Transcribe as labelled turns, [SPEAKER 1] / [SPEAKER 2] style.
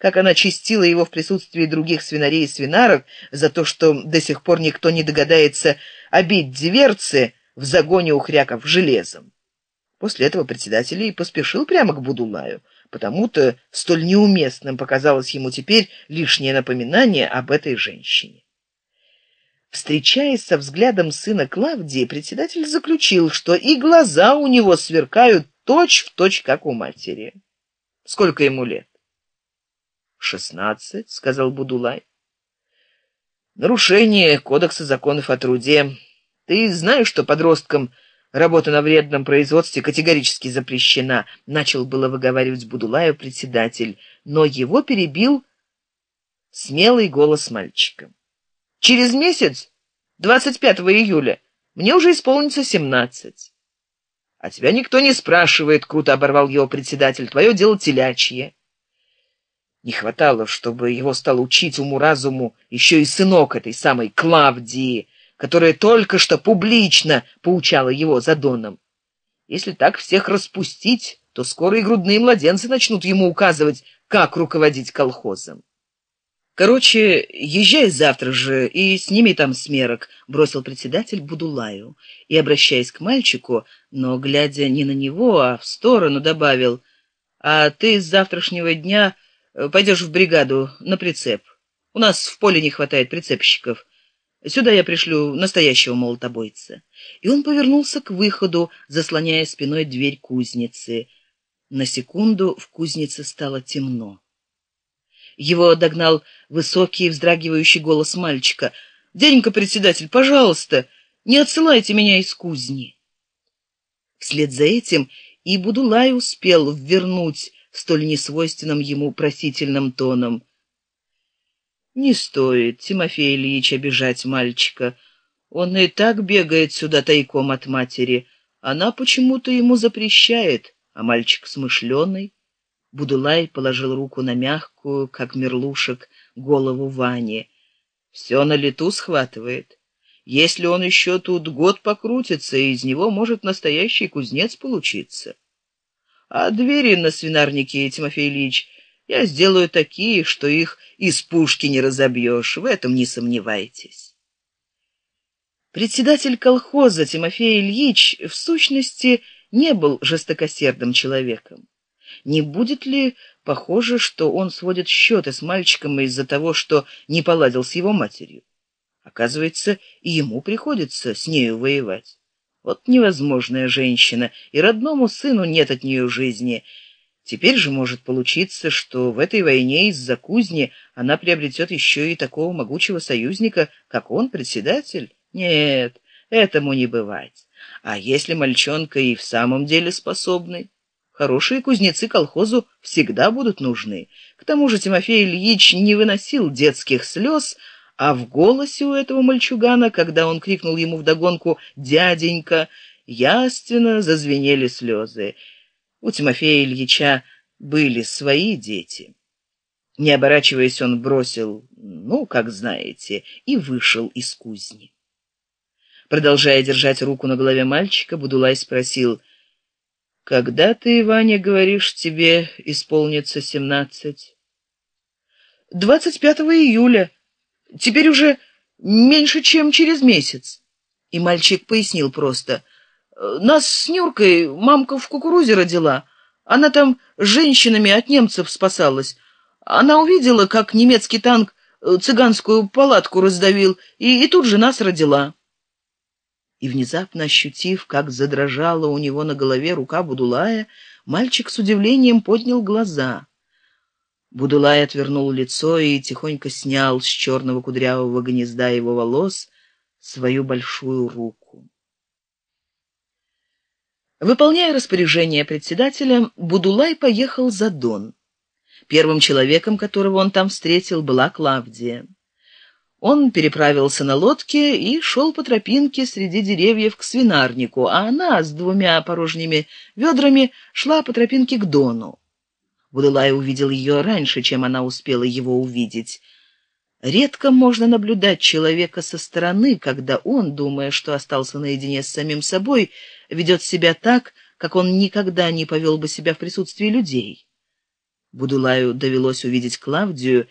[SPEAKER 1] как она чистила его в присутствии других свинарей и свинарок за то, что до сих пор никто не догадается обить диверцы в загоне у хряков железом. После этого председатель и поспешил прямо к Будулаю, потому-то столь неуместным показалось ему теперь лишнее напоминание об этой женщине. Встречаясь со взглядом сына Клавдии, председатель заключил, что и глаза у него сверкают точь в точь, как у матери. Сколько ему лет? Шестнадцать, сказал Будулай. Нарушение кодекса законов о труде. Ты знаешь, что подросткам работа на вредном производстве категорически запрещена, начал было выговаривать Будулаю председатель, но его перебил смелый голос мальчика. Через месяц, 25 июля, мне уже исполнится семнадцать. А тебя никто не спрашивает, круто оборвал его председатель. Твое дело телячье. Не хватало, чтобы его стал учить уму-разуму еще и сынок этой самой Клавдии, которая только что публично поучала его за доном. Если так всех распустить, то скоро и грудные младенцы начнут ему указывать, как руководить колхозом. Короче, езжай завтра же и сними там смерок, бросил председатель Будулаю и, обращаясь к мальчику, но глядя не на него, а в сторону, добавил: "А ты с завтрашнего дня пойдешь в бригаду на прицеп. У нас в поле не хватает прицепщиков. Сюда я пришлю настоящего молотобойца". И он повернулся к выходу, заслоняя спиной дверь кузницы. На секунду в кузнице стало темно. Его догнал высокий вздрагивающий голос мальчика. «Дяденька председатель, пожалуйста, не отсылайте меня из кузни». Вслед за этим и Будулай успел ввернуть столь несвойственным ему просительным тоном. «Не стоит, Тимофей Ильич, обижать мальчика. Он и так бегает сюда тайком от матери. Она почему-то ему запрещает, а мальчик смышленый». Будулай положил руку на мягкую, как мерлушек, голову Вани. Все на лету схватывает. Если он еще тут год покрутится, из него может настоящий кузнец получиться. А двери на свинарнике, Тимофей Ильич, я сделаю такие, что их из пушки не разобьешь, в этом не сомневайтесь. Председатель колхоза Тимофей Ильич в сущности не был жестокосердым человеком. Не будет ли похоже, что он сводит счеты с мальчиком из-за того, что не поладил с его матерью? Оказывается, ему приходится с нею воевать. Вот невозможная женщина, и родному сыну нет от нее жизни. Теперь же может получиться, что в этой войне из-за кузни она приобретет еще и такого могучего союзника, как он, председатель. Нет, этому не бывать. А если мальчонка и в самом деле способный? Хорошие кузнецы колхозу всегда будут нужны. К тому же Тимофей Ильич не выносил детских слез, а в голосе у этого мальчугана, когда он крикнул ему вдогонку «Дяденька!», яственно зазвенели слезы. У Тимофея Ильича были свои дети. Не оборачиваясь, он бросил «ну, как знаете» и вышел из кузни. Продолжая держать руку на голове мальчика, Будулай спросил — когда ты, Ваня, говоришь, тебе исполнится семнадцать? Двадцать пятого июля. Теперь уже меньше, чем через месяц. И мальчик пояснил просто. Нас с Нюркой мамка в кукурузе родила. Она там женщинами от немцев спасалась. Она увидела, как немецкий танк цыганскую палатку раздавил, и, и тут же нас родила и внезапно ощутив, как задрожала у него на голове рука Будулая, мальчик с удивлением поднял глаза. Будулай отвернул лицо и тихонько снял с черного кудрявого гнезда его волос свою большую руку. Выполняя распоряжение председателя, Будулай поехал за Дон. Первым человеком, которого он там встретил, была Клавдия. Он переправился на лодке и шел по тропинке среди деревьев к свинарнику, а она с двумя порожними ведрами шла по тропинке к Дону. Будулай увидел ее раньше, чем она успела его увидеть. Редко можно наблюдать человека со стороны, когда он, думая, что остался наедине с самим собой, ведет себя так, как он никогда не повел бы себя в присутствии людей. Будулаю довелось увидеть Клавдию